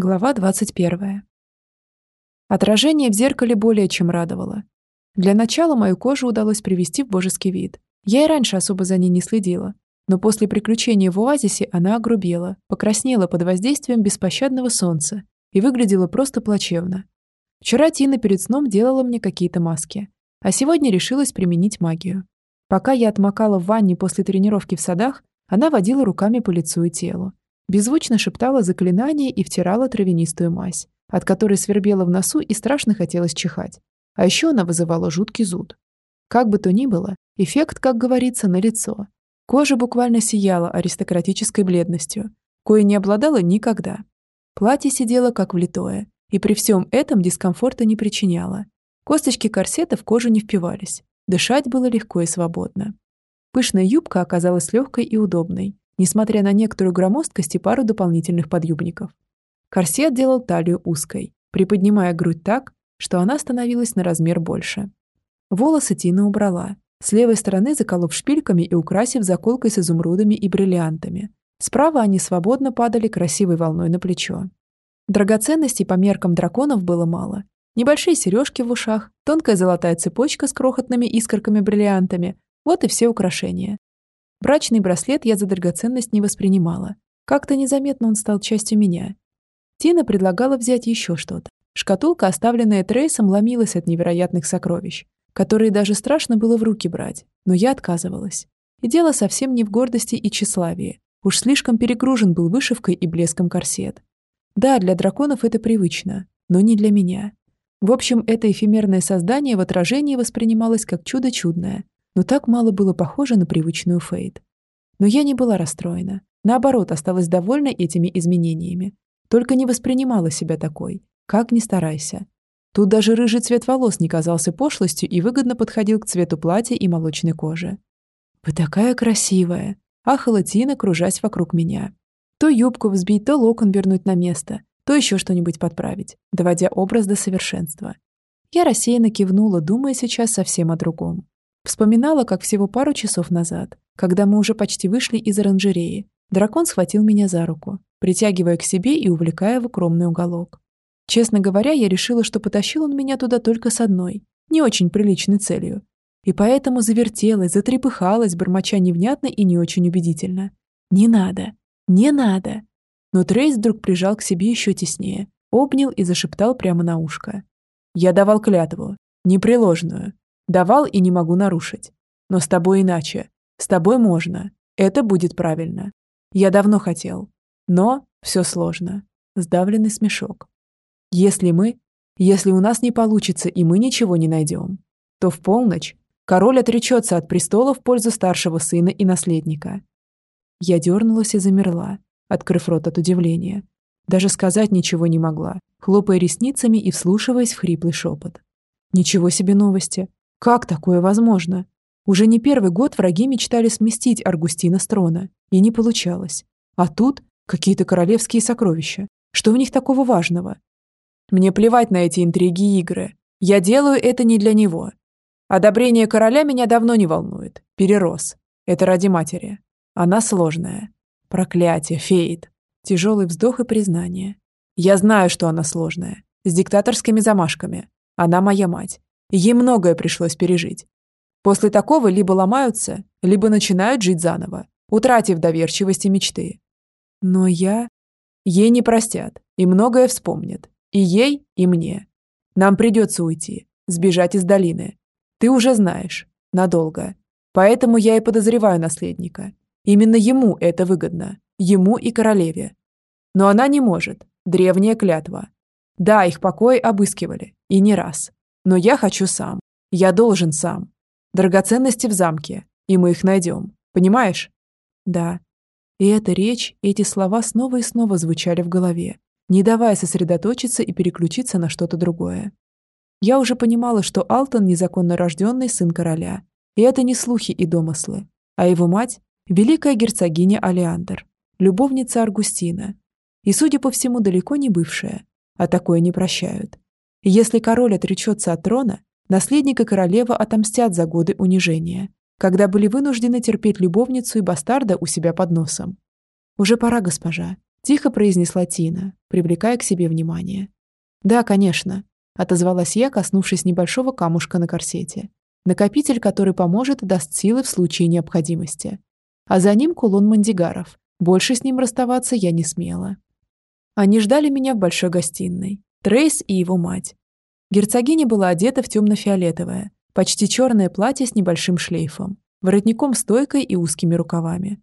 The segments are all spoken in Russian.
Глава 21. Отражение в зеркале более чем радовало. Для начала мою кожу удалось привести в божеский вид. Я и раньше особо за ней не следила. Но после приключения в оазисе она огрубела, покраснела под воздействием беспощадного солнца и выглядела просто плачевно. Вчера Тина перед сном делала мне какие-то маски, а сегодня решилась применить магию. Пока я отмокала в ванне после тренировки в садах, она водила руками по лицу и телу, Беззвучно шептала заклинание и втирала травянистую мазь, от которой свербело в носу и страшно хотелось чихать. А еще она вызывала жуткий зуд. Как бы то ни было, эффект, как говорится, на лицо. Кожа буквально сияла аристократической бледностью, кое не обладала никогда. Платье сидело как влитое, и при всем этом дискомфорта не причиняло. Косточки корсета в кожу не впивались. Дышать было легко и свободно. Пышная юбка оказалась легкой и удобной, несмотря на некоторую громоздкость и пару дополнительных подъюбников. Корсет делал талию узкой, приподнимая грудь так, что она становилась на размер больше. Волосы Тина убрала, с левой стороны заколов шпильками и украсив заколкой с изумрудами и бриллиантами. Справа они свободно падали красивой волной на плечо. Драгоценностей по меркам драконов было мало. Небольшие сережки в ушах, тонкая золотая цепочка с крохотными искорками-бриллиантами – вот и все украшения. Брачный браслет я за драгоценность не воспринимала. Как-то незаметно он стал частью меня. Тина предлагала взять еще что-то. Шкатулка, оставленная Трейсом, ломилась от невероятных сокровищ, которые даже страшно было в руки брать, но я отказывалась. И дело совсем не в гордости и тщеславии. Уж слишком перегружен был вышивкой и блеском корсет. Да, для драконов это привычно, но не для меня. В общем, это эфемерное создание в отражении воспринималось как чудо чудное, но так мало было похоже на привычную Фейт. Но я не была расстроена. Наоборот, осталась довольна этими изменениями. Только не воспринимала себя такой. Как ни старайся. Тут даже рыжий цвет волос не казался пошлостью и выгодно подходил к цвету платья и молочной кожи. «Вы такая красивая!» — ахала Тина, кружась вокруг меня. То юбку взбить, то локон вернуть на место, то еще что-нибудь подправить, доводя образ до совершенства. Я рассеянно кивнула, думая сейчас совсем о другом. Вспоминала, как всего пару часов назад, когда мы уже почти вышли из оранжереи, дракон схватил меня за руку, притягивая к себе и увлекая в укромный уголок. Честно говоря, я решила, что потащил он меня туда только с одной, не очень приличной целью. И поэтому завертелась, затрепыхалась, бормоча невнятно и не очень убедительно. «Не надо! Не надо!» Но Трейс вдруг прижал к себе еще теснее, обнял и зашептал прямо на ушко. «Я давал клятву, непреложную, Давал и не могу нарушить. Но с тобой иначе. С тобой можно. Это будет правильно. Я давно хотел. Но все сложно. Сдавленный смешок. Если мы... Если у нас не получится и мы ничего не найдем, то в полночь король отречется от престола в пользу старшего сына и наследника. Я дернулась и замерла, открыв рот от удивления. Даже сказать ничего не могла, хлопая ресницами и вслушиваясь в хриплый шепот. Ничего себе новости. Как такое возможно? Уже не первый год враги мечтали сместить Аргустина с трона, и не получалось. А тут какие-то королевские сокровища. Что в них такого важного? Мне плевать на эти интриги и игры. Я делаю это не для него. Одобрение короля меня давно не волнует. Перерос. Это ради матери. Она сложная. Проклятие, Фейт. Тяжелый вздох и признание. Я знаю, что она сложная. С диктаторскими замашками. Она моя мать. Ей многое пришлось пережить. После такого либо ломаются, либо начинают жить заново, утратив доверчивость и мечты. Но я... Ей не простят, и многое вспомнят. И ей, и мне. Нам придется уйти, сбежать из долины. Ты уже знаешь. Надолго. Поэтому я и подозреваю наследника. Именно ему это выгодно. Ему и королеве. Но она не может. Древняя клятва. Да, их покои обыскивали. И не раз. Но я хочу сам. Я должен сам. Драгоценности в замке, и мы их найдем. Понимаешь? Да. И эта речь, эти слова снова и снова звучали в голове, не давая сосредоточиться и переключиться на что-то другое. Я уже понимала, что Алтон – незаконно рожденный сын короля. И это не слухи и домыслы. А его мать – великая герцогиня Алиандр, любовница Аргустина. И, судя по всему, далеко не бывшая. А такое не прощают. Если король отречется от трона, наследник и королева отомстят за годы унижения, когда были вынуждены терпеть любовницу и бастарда у себя под носом. Уже пора, госпожа. Тихо произнесла Тина, привлекая к себе внимание. «Да, конечно», — отозвалась я, коснувшись небольшого камушка на корсете. Накопитель, который поможет и даст силы в случае необходимости. А за ним кулон мандигаров. Больше с ним расставаться я не смела. Они ждали меня в большой гостиной. Трейс и его мать. Герцогиня была одета в темно-фиолетовое, почти черное платье с небольшим шлейфом, воротником стойкой и узкими рукавами.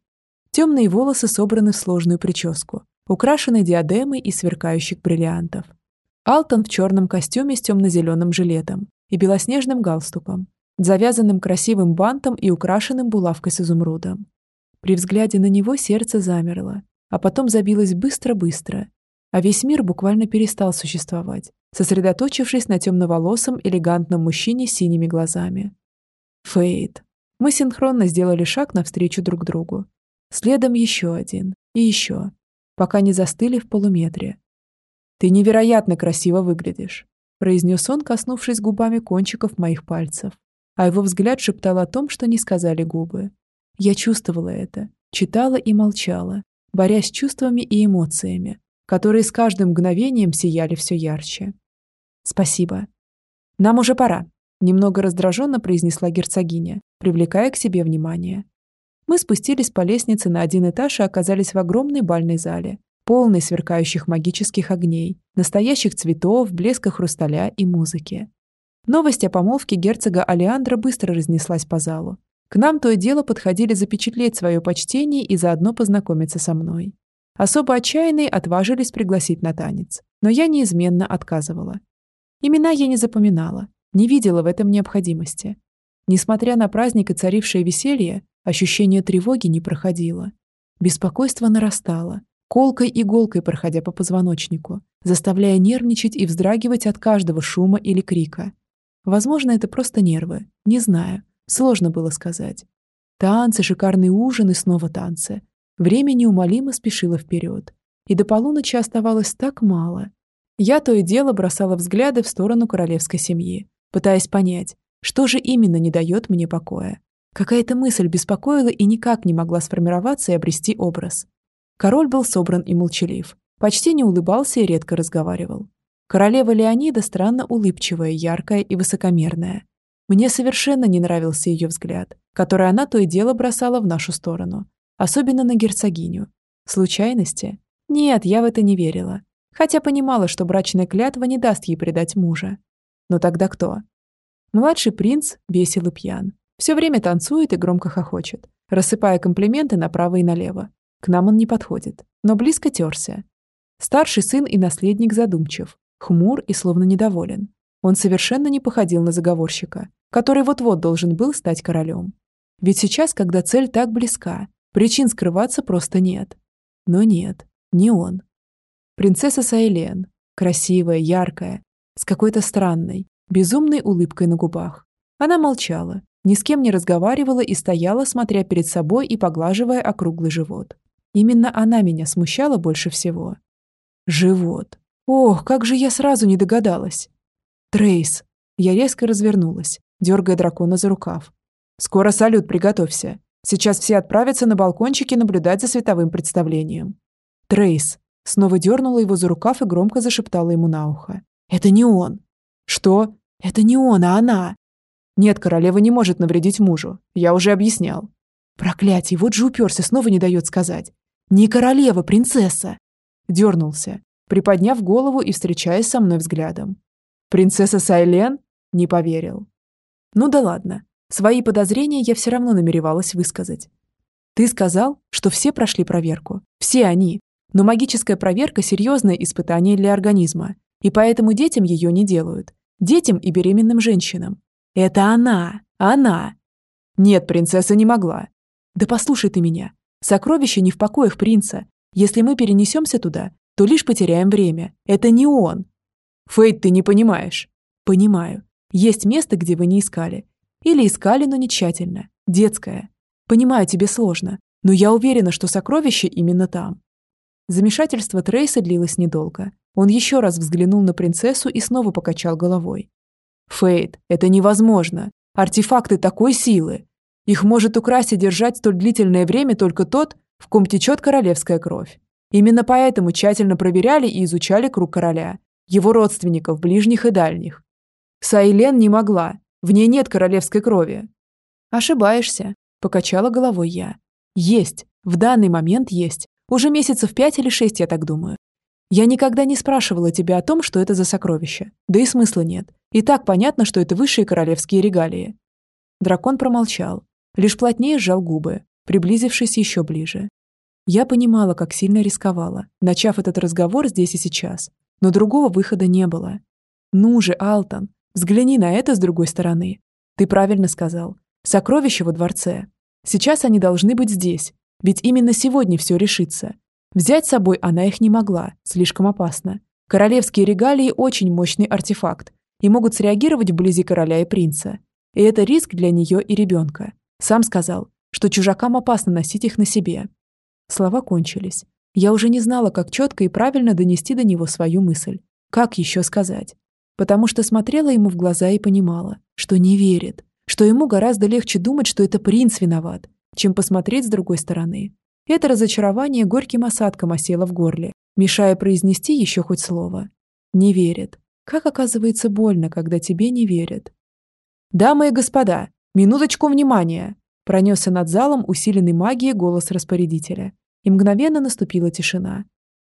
Темные волосы собраны в сложную прическу, украшены диадемой и сверкающих бриллиантов. Алтон в черном костюме с темно-зеленым жилетом и белоснежным галстуком, завязанным красивым бантом и украшенным булавкой с изумрудом. При взгляде на него сердце замерло, а потом забилось быстро-быстро, а весь мир буквально перестал существовать, сосредоточившись на темноволосом элегантном мужчине с синими глазами. Фейд. Мы синхронно сделали шаг навстречу друг другу. Следом еще один. И еще. Пока не застыли в полуметре. «Ты невероятно красиво выглядишь», произнес он, коснувшись губами кончиков моих пальцев а его взгляд шептал о том, что не сказали губы. Я чувствовала это, читала и молчала, борясь с чувствами и эмоциями, которые с каждым мгновением сияли все ярче. «Спасибо. Нам уже пора», — немного раздраженно произнесла герцогиня, привлекая к себе внимание. Мы спустились по лестнице на один этаж и оказались в огромной бальной зале, полной сверкающих магических огней, настоящих цветов, блеска хрусталя и музыки. Новость о помолвке герцога Алеандра быстро разнеслась по залу. К нам то и дело подходили запечатлеть свое почтение и заодно познакомиться со мной. Особо отчаянные отважились пригласить на танец, но я неизменно отказывала. Имена я не запоминала, не видела в этом необходимости. Несмотря на праздник и царившее веселье, ощущение тревоги не проходило. Беспокойство нарастало, колкой иголкой проходя по позвоночнику, заставляя нервничать и вздрагивать от каждого шума или крика. Возможно, это просто нервы. Не знаю. Сложно было сказать. Танцы, шикарный ужин и снова танцы. Время неумолимо спешило вперед. И до полуночи оставалось так мало. Я то и дело бросала взгляды в сторону королевской семьи, пытаясь понять, что же именно не дает мне покоя. Какая-то мысль беспокоила и никак не могла сформироваться и обрести образ. Король был собран и молчалив, почти не улыбался и редко разговаривал. Королева Леонида странно улыбчивая, яркая и высокомерная. Мне совершенно не нравился ее взгляд, который она то и дело бросала в нашу сторону, особенно на герцогиню. Случайности? Нет, я в это не верила, хотя понимала, что брачная клятва не даст ей предать мужа. Но тогда кто? Младший принц весел и пьян. Все время танцует и громко хохочет, рассыпая комплименты направо и налево. К нам он не подходит, но близко терся. Старший сын и наследник задумчив, хмур и словно недоволен. Он совершенно не походил на заговорщика, который вот-вот должен был стать королем. Ведь сейчас, когда цель так близка, причин скрываться просто нет. Но нет, не он. Принцесса Сайлен, красивая, яркая, с какой-то странной, безумной улыбкой на губах. Она молчала, ни с кем не разговаривала и стояла, смотря перед собой и поглаживая округлый живот. Именно она меня смущала больше всего. Живот. Ох, как же я сразу не догадалась. Трейс. Я резко развернулась, дергая дракона за рукав. Скоро салют, приготовься. Сейчас все отправятся на балкончики наблюдать за световым представлением. Трейс. Снова дернула его за рукав и громко зашептала ему на ухо. Это не он. Что? Это не он, а она. Нет, королева не может навредить мужу. Я уже объяснял. Проклятие, вот же уперся, снова не дает сказать. Не королева, принцесса. Дернулся, приподняв голову и встречаясь со мной взглядом. «Принцесса Сайлен?» Не поверил. «Ну да ладно. Свои подозрения я все равно намеревалась высказать. Ты сказал, что все прошли проверку. Все они. Но магическая проверка – серьезное испытание для организма. И поэтому детям ее не делают. Детям и беременным женщинам. Это она. Она. Нет, принцесса не могла. Да послушай ты меня. Сокровище не в покоях принца. Если мы перенесемся туда, то лишь потеряем время. Это не он. Фейт, ты не понимаешь. Понимаю. Есть место, где вы не искали. Или искали, но не тщательно. Детское. Понимаю, тебе сложно, но я уверена, что сокровище именно там. Замешательство Трейса длилось недолго. Он еще раз взглянул на принцессу и снова покачал головой. «Фейт, это невозможно. Артефакты такой силы. Их может украсть и держать столь длительное время только тот, в ком течет королевская кровь. Именно поэтому тщательно проверяли и изучали круг короля, его родственников, ближних и дальних. Сайлен не могла, в ней нет королевской крови. Ошибаешься, покачала головой я. Есть, в данный момент есть. Уже месяцев пять или шесть, я так думаю. Я никогда не спрашивала тебя о том, что это за сокровище. Да и смысла нет. И так понятно, что это высшие королевские регалии. Дракон промолчал, лишь плотнее сжал губы, приблизившись еще ближе. Я понимала, как сильно рисковала, начав этот разговор здесь и сейчас. Но другого выхода не было. Ну же, Алтон, взгляни на это с другой стороны. Ты правильно сказал. Сокровища во дворце. Сейчас они должны быть здесь, ведь именно сегодня все решится. Взять с собой она их не могла, слишком опасно. Королевские регалии – очень мощный артефакт и могут среагировать вблизи короля и принца. И это риск для нее и ребенка. Сам сказал, что чужакам опасно носить их на себе. Слова кончились. Я уже не знала, как четко и правильно донести до него свою мысль. Как еще сказать? Потому что смотрела ему в глаза и понимала, что не верит, что ему гораздо легче думать, что это принц виноват, чем посмотреть с другой стороны. Это разочарование горьким осадком осело в горле, мешая произнести еще хоть слово. Не верит. Как оказывается больно, когда тебе не верят. «Дамы и господа, минуточку внимания!» Пронесся над залом усиленный магией голос распорядителя, и мгновенно наступила тишина.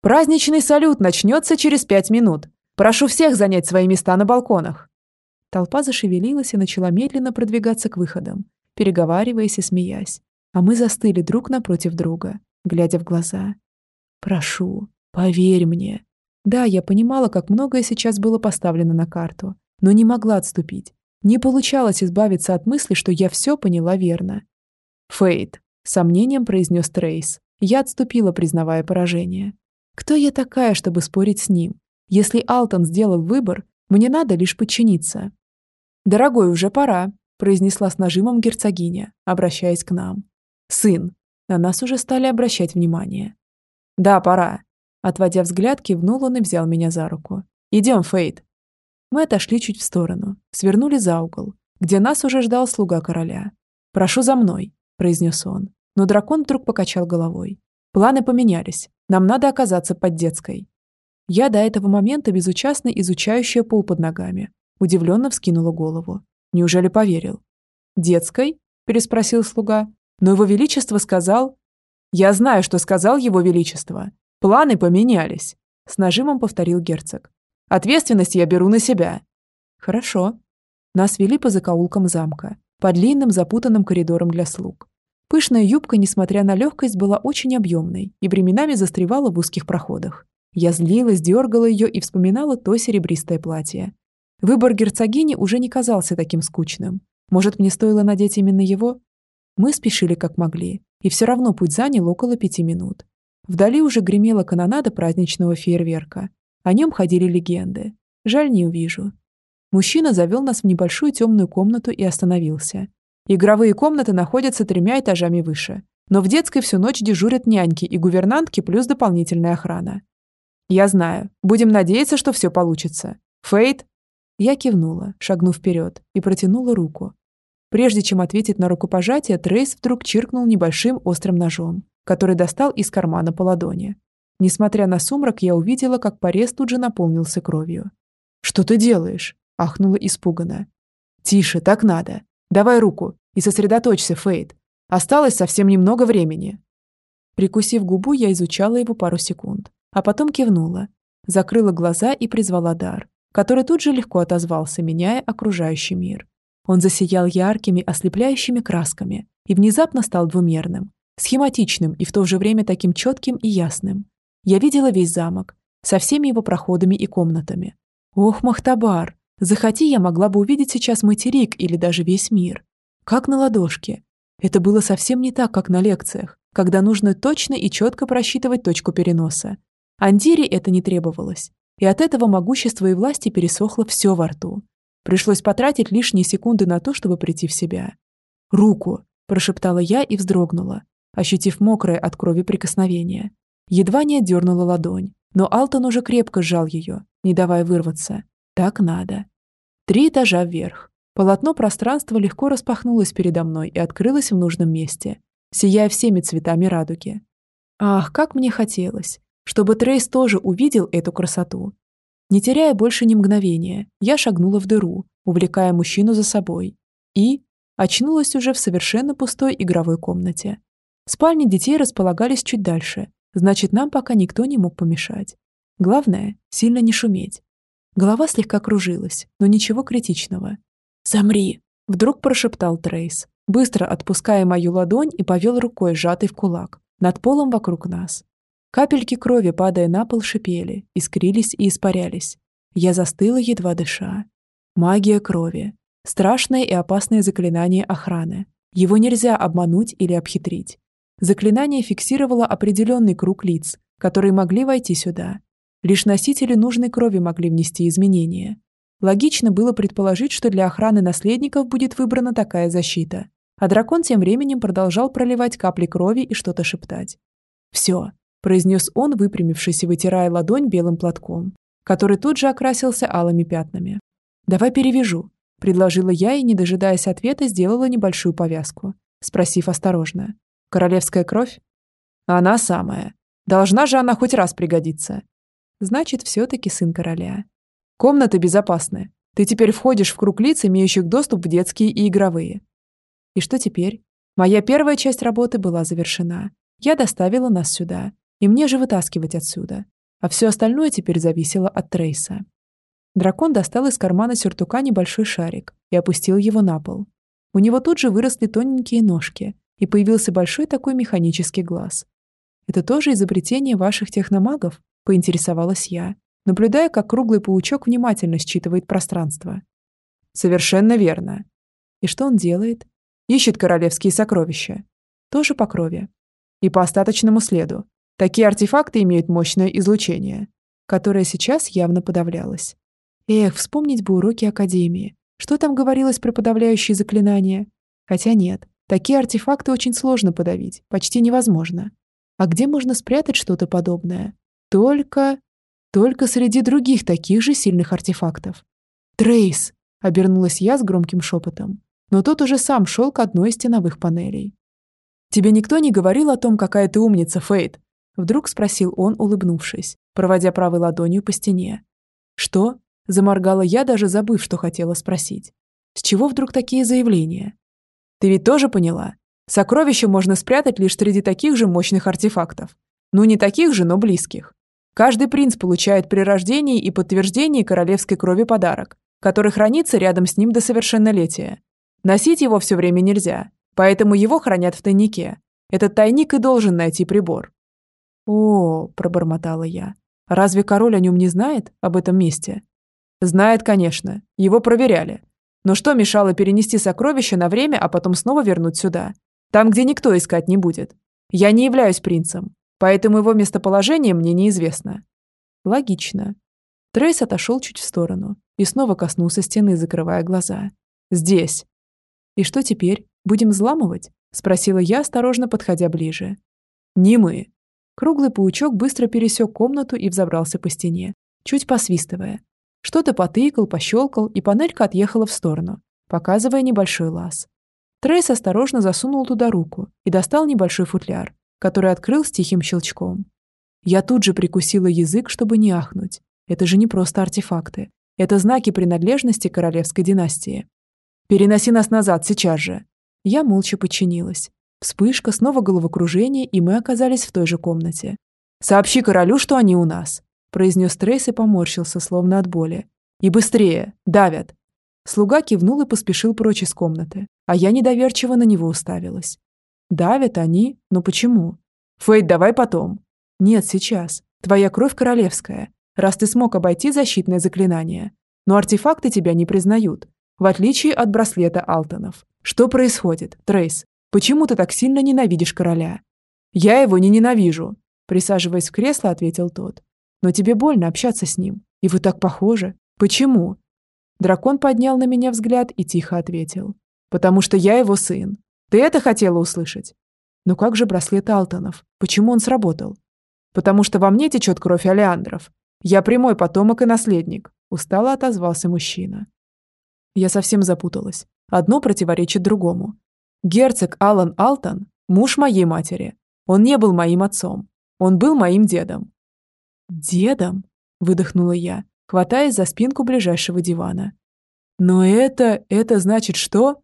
«Праздничный салют начнется через пять минут. Прошу всех занять свои места на балконах». Толпа зашевелилась и начала медленно продвигаться к выходам, переговариваясь и смеясь. А мы застыли друг напротив друга, глядя в глаза. «Прошу, поверь мне». Да, я понимала, как многое сейчас было поставлено на карту, но не могла отступить, не получалось избавиться от мысли, что я все поняла верно. «Фейт», — сомнением произнес Трейс. Я отступила, признавая поражение. «Кто я такая, чтобы спорить с ним? Если Алтон сделал выбор, мне надо лишь подчиниться». «Дорогой, уже пора», — произнесла с нажимом герцогиня, обращаясь к нам. «Сын». На нас уже стали обращать внимание. «Да, пора». Отводя взгляд, кивнул он и взял меня за руку. «Идем, Фейт, мы отошли чуть в сторону, свернули за угол, где нас уже ждал слуга короля. «Прошу за мной», — произнес он. Но дракон вдруг покачал головой. «Планы поменялись. Нам надо оказаться под детской». Я до этого момента безучастно изучающая пол под ногами, удивленно вскинула голову. Неужели поверил? «Детской?» – переспросил слуга. «Но его величество сказал...» «Я знаю, что сказал его величество. Планы поменялись», – с нажимом повторил герцог. Ответственность я беру на себя». «Хорошо». Нас вели по закоулкам замка, по длинным запутанным коридорам для слуг. Пышная юбка, несмотря на легкость, была очень объемной и временами застревала в узких проходах. Я злилась, дергала ее и вспоминала то серебристое платье. Выбор герцогини уже не казался таким скучным. Может, мне стоило надеть именно его? Мы спешили как могли, и все равно путь занял около пяти минут. Вдали уже гремела канонада праздничного фейерверка, о нем ходили легенды. Жаль, не увижу. Мужчина завел нас в небольшую темную комнату и остановился. Игровые комнаты находятся тремя этажами выше. Но в детской всю ночь дежурят няньки и гувернантки плюс дополнительная охрана. Я знаю. Будем надеяться, что все получится. Фейт? Я кивнула, шагнув вперед, и протянула руку. Прежде чем ответить на рукопожатие, Трейс вдруг чиркнул небольшим острым ножом, который достал из кармана по ладони. Несмотря на сумрак, я увидела, как порез тут же наполнился кровью. «Что ты делаешь?» – ахнула испуганно. «Тише, так надо. Давай руку и сосредоточься, Фейд. Осталось совсем немного времени». Прикусив губу, я изучала его пару секунд, а потом кивнула, закрыла глаза и призвала дар, который тут же легко отозвался, меняя окружающий мир. Он засиял яркими, ослепляющими красками и внезапно стал двумерным, схематичным и в то же время таким четким и ясным, я видела весь замок, со всеми его проходами и комнатами. Ох, Махтабар, захоти, я могла бы увидеть сейчас материк или даже весь мир. Как на ладошке. Это было совсем не так, как на лекциях, когда нужно точно и четко просчитывать точку переноса. Андире это не требовалось, и от этого могущества и власти пересохло все во рту. Пришлось потратить лишние секунды на то, чтобы прийти в себя. «Руку!» – прошептала я и вздрогнула, ощутив мокрое от крови прикосновение. Едва не отдернула ладонь, но Алтон уже крепко сжал ее, не давая вырваться. Так надо. Три этажа вверх. Полотно пространства легко распахнулось передо мной и открылось в нужном месте, сияя всеми цветами радуги. Ах, как мне хотелось, чтобы Трейс тоже увидел эту красоту. Не теряя больше ни мгновения, я шагнула в дыру, увлекая мужчину за собой. И очнулась уже в совершенно пустой игровой комнате. Спальни детей располагались чуть дальше, значит, нам пока никто не мог помешать. Главное — сильно не шуметь. Голова слегка кружилась, но ничего критичного. «Замри!» — вдруг прошептал Трейс, быстро отпуская мою ладонь и повел рукой, сжатой в кулак, над полом вокруг нас. Капельки крови, падая на пол, шипели, искрились и испарялись. Я застыла, едва дыша. Магия крови. Страшное и опасное заклинание охраны. Его нельзя обмануть или обхитрить. Заклинание фиксировало определенный круг лиц, которые могли войти сюда. Лишь носители нужной крови могли внести изменения. Логично было предположить, что для охраны наследников будет выбрана такая защита. А дракон тем временем продолжал проливать капли крови и что-то шептать. «Все», – произнес он, выпрямившись и вытирая ладонь белым платком, который тут же окрасился алыми пятнами. «Давай перевяжу», – предложила я и, не дожидаясь ответа, сделала небольшую повязку, спросив осторожно. «Королевская кровь?» «Она самая. Должна же она хоть раз пригодиться». «Значит, все-таки сын короля». «Комнаты безопасны. Ты теперь входишь в круг лиц, имеющих доступ в детские и игровые. И что теперь? Моя первая часть работы была завершена. Я доставила нас сюда. И мне же вытаскивать отсюда. А все остальное теперь зависело от Трейса. Дракон достал из кармана сюртука небольшой шарик и опустил его на пол. У него тут же выросли тоненькие ножки, и появился большой такой механический глаз. «Это тоже изобретение ваших техномагов?» – поинтересовалась я, наблюдая, как круглый паучок внимательно считывает пространство. «Совершенно верно». «И что он делает?» Ищет королевские сокровища. Тоже по крови. И по остаточному следу. Такие артефакты имеют мощное излучение, которое сейчас явно подавлялось. Эх, вспомнить бы уроки Академии. Что там говорилось про подавляющие заклинания? Хотя нет, такие артефакты очень сложно подавить, почти невозможно. А где можно спрятать что-то подобное? Только... Только среди других таких же сильных артефактов. «Трейс!» — обернулась я с громким шепотом но тот уже сам шел к одной из стеновых панелей. «Тебе никто не говорил о том, какая ты умница, Фейт?» Вдруг спросил он, улыбнувшись, проводя правой ладонью по стене. «Что?» – заморгала я, даже забыв, что хотела спросить. «С чего вдруг такие заявления?» «Ты ведь тоже поняла? Сокровища можно спрятать лишь среди таких же мощных артефактов. Ну, не таких же, но близких. Каждый принц получает при рождении и подтверждении королевской крови подарок, который хранится рядом с ним до совершеннолетия. Носить его все время нельзя, поэтому его хранят в тайнике. Этот тайник и должен найти прибор. О, пробормотала я. Разве король о нем не знает, об этом месте? Знает, конечно. Его проверяли. Но что мешало перенести сокровище на время, а потом снова вернуть сюда? Там, где никто искать не будет. Я не являюсь принцем, поэтому его местоположение мне неизвестно. Логично. Трейс отошел чуть в сторону и снова коснулся стены, закрывая глаза. Здесь. «И что теперь? Будем взламывать?» – спросила я, осторожно подходя ближе. «Не мы». Круглый паучок быстро пересек комнату и взобрался по стене, чуть посвистывая. Что-то потыкал, пощелкал, и панелька отъехала в сторону, показывая небольшой лаз. Трейс осторожно засунул туда руку и достал небольшой футляр, который открыл с тихим щелчком. Я тут же прикусила язык, чтобы не ахнуть. Это же не просто артефакты. Это знаки принадлежности королевской династии. Переноси нас назад, сейчас же!» Я молча подчинилась. Вспышка, снова головокружение, и мы оказались в той же комнате. «Сообщи королю, что они у нас», – произнес Трейс и поморщился, словно от боли. «И быстрее! Давят!» Слуга кивнул и поспешил прочь из комнаты, а я недоверчиво на него уставилась. «Давят они? Но почему?» «Фейт, давай потом!» «Нет, сейчас. Твоя кровь королевская, раз ты смог обойти защитное заклинание. Но артефакты тебя не признают в отличие от браслета Алтонов. Что происходит, Трейс? Почему ты так сильно ненавидишь короля? Я его не ненавижу, присаживаясь в кресло, ответил тот. Но тебе больно общаться с ним, и вы так похожи. Почему? Дракон поднял на меня взгляд и тихо ответил. «Потому что я его сын. Ты это хотела услышать?» «Но как же браслет Алтонов? Почему он сработал?» «Потому что во мне течет кровь Алеандров. Я прямой потомок и наследник», – устало отозвался мужчина. Я совсем запуталась. Одно противоречит другому. Герцог Алан Алтон – муж моей матери. Он не был моим отцом. Он был моим дедом». «Дедом?» – выдохнула я, хватаясь за спинку ближайшего дивана. «Но это... это значит что?»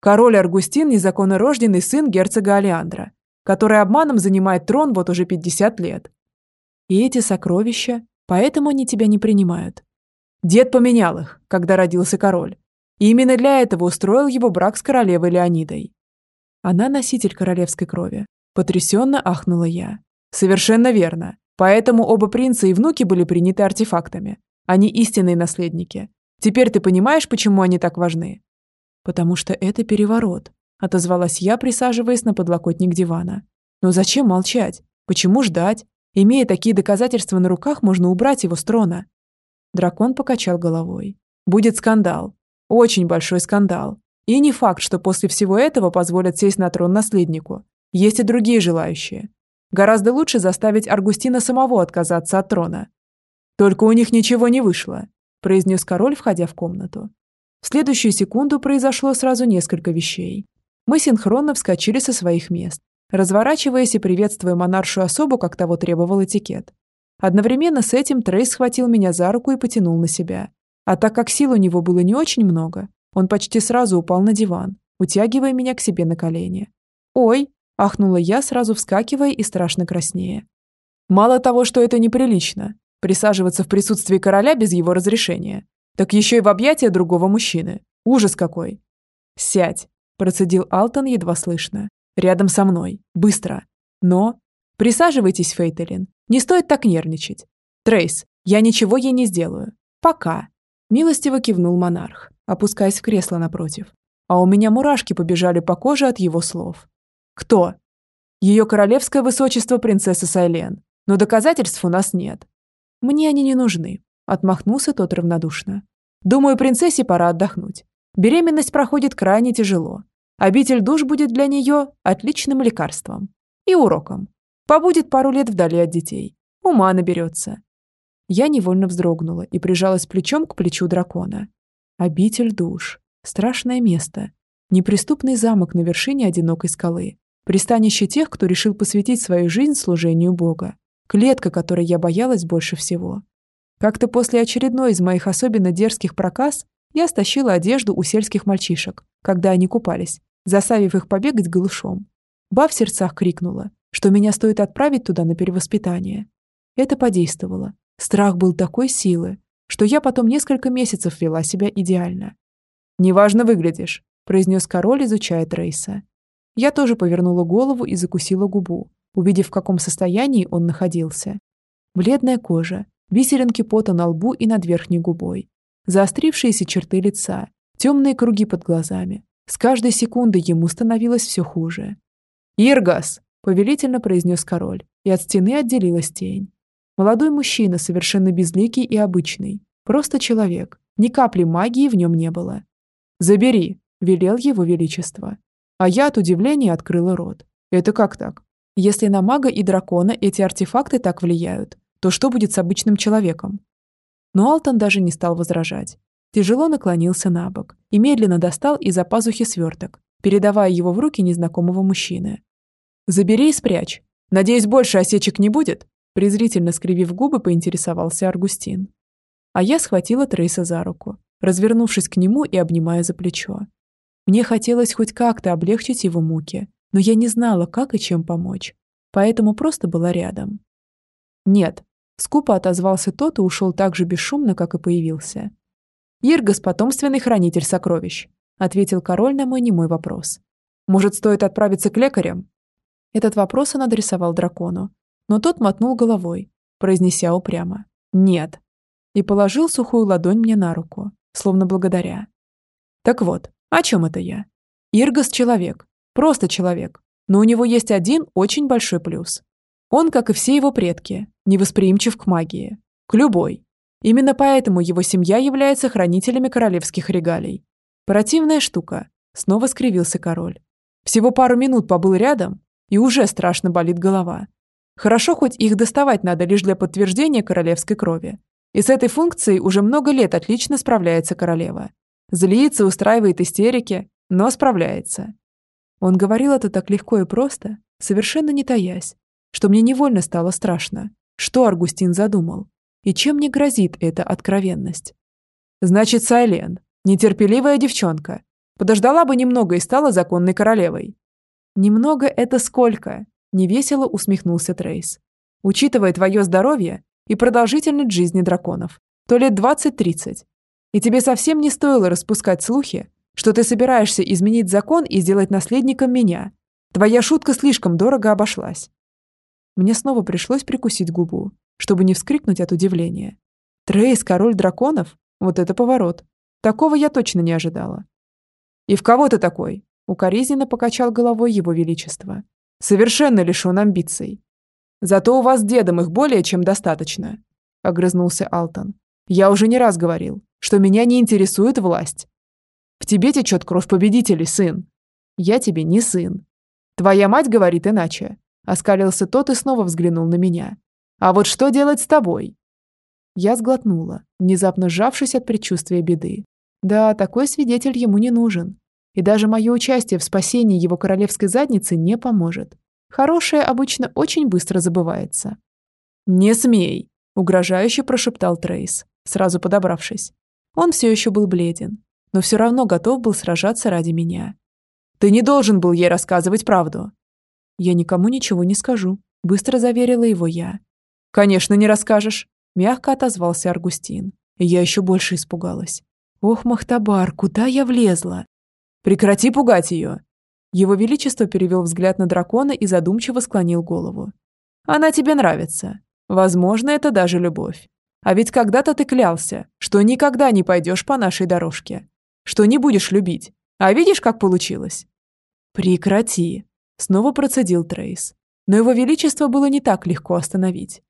«Король Аргустин – незаконно рожденный сын герцога Алеандра, который обманом занимает трон вот уже 50 лет». «И эти сокровища, поэтому они тебя не принимают?» Дед поменял их, когда родился король. И именно для этого устроил его брак с королевой Леонидой. Она носитель королевской крови. Потрясенно ахнула я. Совершенно верно. Поэтому оба принца и внуки были приняты артефактами. Они истинные наследники. Теперь ты понимаешь, почему они так важны? Потому что это переворот, отозвалась я, присаживаясь на подлокотник дивана. Но зачем молчать? Почему ждать? Имея такие доказательства на руках, можно убрать его с трона. Дракон покачал головой. Будет скандал. Очень большой скандал. И не факт, что после всего этого позволят сесть на трон наследнику. Есть и другие желающие. Гораздо лучше заставить Аргустина самого отказаться от трона. Только у них ничего не вышло, произнес король, входя в комнату. В следующую секунду произошло сразу несколько вещей. Мы синхронно вскочили со своих мест, разворачиваясь и приветствуя монаршую особу, как того требовал этикет. Одновременно с этим Трейс схватил меня за руку и потянул на себя. А так как сил у него было не очень много, он почти сразу упал на диван, утягивая меня к себе на колени. «Ой!» – ахнула я, сразу вскакивая и страшно краснее. «Мало того, что это неприлично, присаживаться в присутствии короля без его разрешения, так еще и в объятия другого мужчины. Ужас какой!» «Сядь!» – процедил Алтон едва слышно. «Рядом со мной. Быстро. Но...» «Присаживайтесь, Фейтелин. Не стоит так нервничать. Трейс, я ничего ей не сделаю. Пока. Милостиво кивнул монарх, опускаясь в кресло напротив. А у меня мурашки побежали по коже от его слов. Кто? Ее королевское высочество принцесса Сайлен. Но доказательств у нас нет. Мне они не нужны. Отмахнулся тот равнодушно. Думаю, принцессе пора отдохнуть. Беременность проходит крайне тяжело. Обитель душ будет для нее отличным лекарством. И уроком. Побудет пару лет вдали от детей. Ума наберется. Я невольно вздрогнула и прижалась плечом к плечу дракона. Обитель душ. Страшное место. Неприступный замок на вершине одинокой скалы. Пристанище тех, кто решил посвятить свою жизнь служению Бога. Клетка, которой я боялась больше всего. Как-то после очередной из моих особенно дерзких проказ я стащила одежду у сельских мальчишек, когда они купались, заставив их побегать голышом. Ба в сердцах крикнула, что меня стоит отправить туда на перевоспитание. Это подействовало. Страх был такой силы, что я потом несколько месяцев вела себя идеально. «Неважно выглядишь», – произнес король, изучая Трейса. Я тоже повернула голову и закусила губу, увидев, в каком состоянии он находился. Бледная кожа, бисеринки пота на лбу и над верхней губой, заострившиеся черты лица, темные круги под глазами. С каждой секундой ему становилось все хуже. «Иргас!» повелительно произнес король, и от стены отделилась тень. Молодой мужчина, совершенно безликий и обычный. Просто человек. Ни капли магии в нем не было. «Забери», — велел его величество. А я от удивления открыла рот. Это как так? Если на мага и дракона эти артефакты так влияют, то что будет с обычным человеком? Но Алтон даже не стал возражать. Тяжело наклонился на бок и медленно достал из-за пазухи сверток, передавая его в руки незнакомого мужчины. «Забери и спрячь. Надеюсь, больше осечек не будет?» Презрительно скривив губы, поинтересовался Аргустин. А я схватила Трейса за руку, развернувшись к нему и обнимая за плечо. Мне хотелось хоть как-то облегчить его муки, но я не знала, как и чем помочь, поэтому просто была рядом. «Нет», — скупо отозвался тот и ушел так же бесшумно, как и появился. «Иргас — потомственный хранитель сокровищ», — ответил король на мой немой вопрос. «Может, стоит отправиться к лекарям?» Этот вопрос он адресовал дракону, но тот мотнул головой, произнеся упрямо «нет» и положил сухую ладонь мне на руку, словно благодаря. Так вот, о чем это я? Иргас — человек, просто человек, но у него есть один очень большой плюс. Он, как и все его предки, невосприимчив к магии, к любой. Именно поэтому его семья является хранителями королевских регалий. Противная штука, снова скривился король. Всего пару минут побыл рядом, и уже страшно болит голова. Хорошо, хоть их доставать надо лишь для подтверждения королевской крови. И с этой функцией уже много лет отлично справляется королева. Злится, устраивает истерики, но справляется. Он говорил это так легко и просто, совершенно не таясь. что мне невольно стало страшно. Что Аргустин задумал? И чем мне грозит эта откровенность? Значит, Сайлен, нетерпеливая девчонка, подождала бы немного и стала законной королевой. Немного это сколько? Невесело усмехнулся Трейс. Учитывая твое здоровье и продолжительность жизни драконов, то лет 20-30. И тебе совсем не стоило распускать слухи, что ты собираешься изменить закон и сделать наследником меня. Твоя шутка слишком дорого обошлась. Мне снова пришлось прикусить губу, чтобы не вскрикнуть от удивления. Трейс, король драконов? Вот это поворот. Такого я точно не ожидала. «И в кого ты такой?» Укоризненно покачал головой его величество. «Совершенно лишен амбиций. Зато у вас с дедом их более чем достаточно», — огрызнулся Алтон. «Я уже не раз говорил, что меня не интересует власть. В тебе течет кровь победителей, сын. Я тебе не сын. Твоя мать говорит иначе». Оскалился тот и снова взглянул на меня. «А вот что делать с тобой?» Я сглотнула, внезапно сжавшись от предчувствия беды. Да, такой свидетель ему не нужен. И даже мое участие в спасении его королевской задницы не поможет. Хорошее обычно очень быстро забывается. «Не смей!» – угрожающе прошептал Трейс, сразу подобравшись. Он все еще был бледен, но все равно готов был сражаться ради меня. «Ты не должен был ей рассказывать правду!» «Я никому ничего не скажу», – быстро заверила его я. «Конечно, не расскажешь мягко отозвался Аргустин. И я еще больше испугалась. Ох, Махтабар, куда я влезла? Прекрати пугать ее. Его Величество перевел взгляд на дракона и задумчиво склонил голову. Она тебе нравится. Возможно, это даже любовь. А ведь когда-то ты клялся, что никогда не пойдешь по нашей дорожке. Что не будешь любить. А видишь, как получилось? Прекрати. Снова процедил Трейс. Но его Величество было не так легко остановить.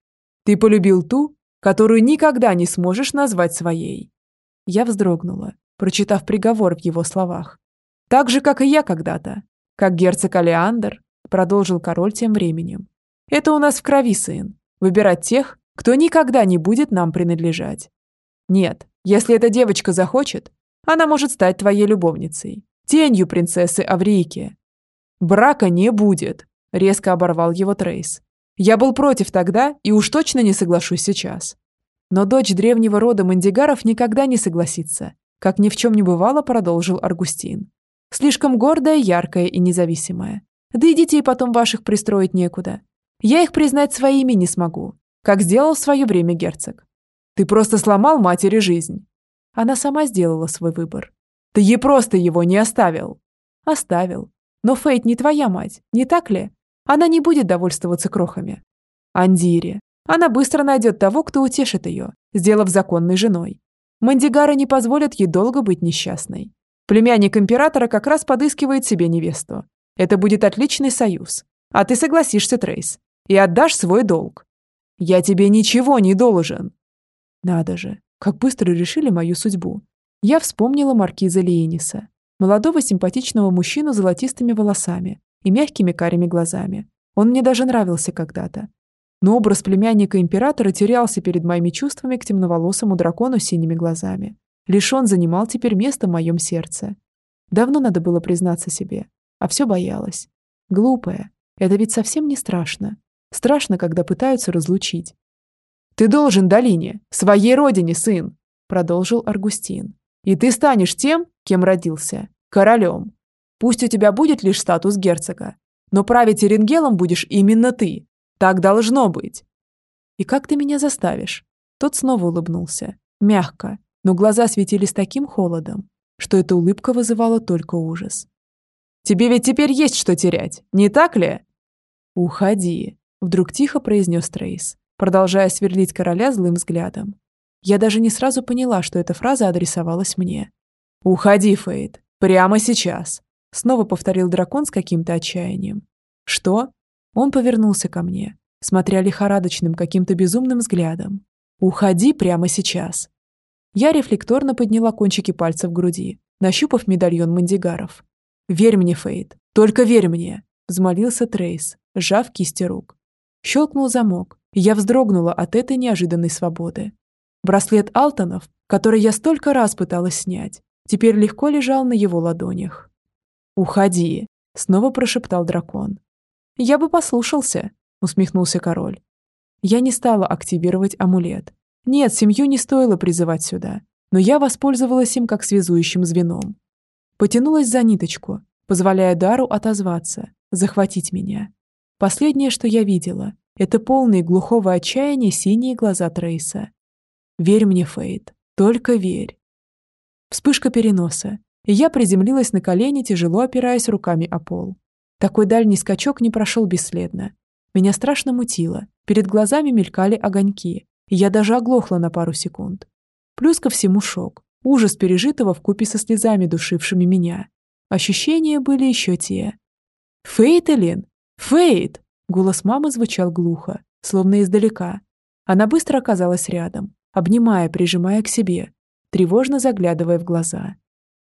Ты полюбил ту, которую никогда не сможешь назвать своей. Я вздрогнула, прочитав приговор в его словах. Так же, как и я когда-то. Как герцог Алеандр, продолжил король тем временем. Это у нас в крови, сын. Выбирать тех, кто никогда не будет нам принадлежать. Нет, если эта девочка захочет, она может стать твоей любовницей, тенью принцессы Аврики. Брака не будет, резко оборвал его Трейс. Я был против тогда и уж точно не соглашусь сейчас. Но дочь древнего рода Мандигаров никогда не согласится, как ни в чем не бывало, продолжил Аргустин. Слишком гордая, яркая и независимая. Да и детей потом ваших пристроить некуда. Я их признать своими не смогу, как сделал в свое время герцог. Ты просто сломал матери жизнь. Она сама сделала свой выбор. Ты ей просто его не оставил. Оставил. Но Фейт не твоя мать, не так ли? Она не будет довольствоваться крохами. Андире. Она быстро найдет того, кто утешит ее, сделав законной женой. Мандигара не позволят ей долго быть несчастной. Племянник императора как раз подыскивает себе невесту. Это будет отличный союз. А ты согласишься, Трейс, и отдашь свой долг. Я тебе ничего не должен. Надо же, как быстро решили мою судьбу. Я вспомнила маркиза Лиениса, молодого симпатичного мужчину с золотистыми волосами, и мягкими карими глазами. Он мне даже нравился когда-то. Но образ племянника императора терялся перед моими чувствами к темноволосому дракону с синими глазами. Лишь он занимал теперь место в моем сердце. Давно надо было признаться себе, а все боялась. Глупая. Это ведь совсем не страшно. Страшно, когда пытаются разлучить. «Ты должен долине, своей родине, сын!» продолжил Аргустин. «И ты станешь тем, кем родился, королем. Пусть у тебя будет лишь статус герцога, но править Эренгелом будешь именно ты. Так должно быть. И как ты меня заставишь? Тот снова улыбнулся. Мягко, но глаза светились таким холодом, что эта улыбка вызывала только ужас. «Тебе ведь теперь есть что терять, не так ли?» «Уходи», — вдруг тихо произнес Трейс, продолжая сверлить короля злым взглядом. Я даже не сразу поняла, что эта фраза адресовалась мне. «Уходи, Фейд, прямо сейчас. Снова повторил дракон с каким-то отчаянием. «Что?» Он повернулся ко мне, смотря лихорадочным каким-то безумным взглядом. «Уходи прямо сейчас!» Я рефлекторно подняла кончики пальцев в груди, нащупав медальон мандигаров. «Верь мне, Фейд, только верь мне!» взмолился Трейс, сжав кисти рук. Щелкнул замок, и я вздрогнула от этой неожиданной свободы. Браслет Алтонов, который я столько раз пыталась снять, теперь легко лежал на его ладонях. «Уходи», — снова прошептал дракон. «Я бы послушался», — усмехнулся король. Я не стала активировать амулет. Нет, семью не стоило призывать сюда, но я воспользовалась им как связующим звеном. Потянулась за ниточку, позволяя дару отозваться, захватить меня. Последнее, что я видела, это полные глухого отчаяния синие глаза Трейса. «Верь мне, Фейт, только верь». Вспышка переноса, и я приземлилась на колени, тяжело опираясь руками о пол. Такой дальний скачок не прошел бесследно. Меня страшно мутило, перед глазами мелькали огоньки, я даже оглохла на пару секунд. Плюс ко всему шок, ужас пережитого вкупе со слезами, душившими меня. Ощущения были еще те. «Фейт, Элен! Фейт!» Голос мамы звучал глухо, словно издалека. Она быстро оказалась рядом, обнимая, прижимая к себе, тревожно заглядывая в глаза.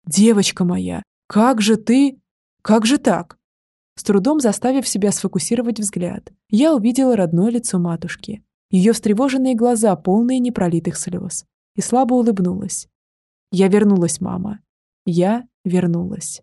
«Девочка моя, как же ты... Как же так?» С трудом заставив себя сфокусировать взгляд, я увидела родное лицо матушки, ее встревоженные глаза, полные непролитых слез, и слабо улыбнулась. «Я вернулась, мама. Я вернулась».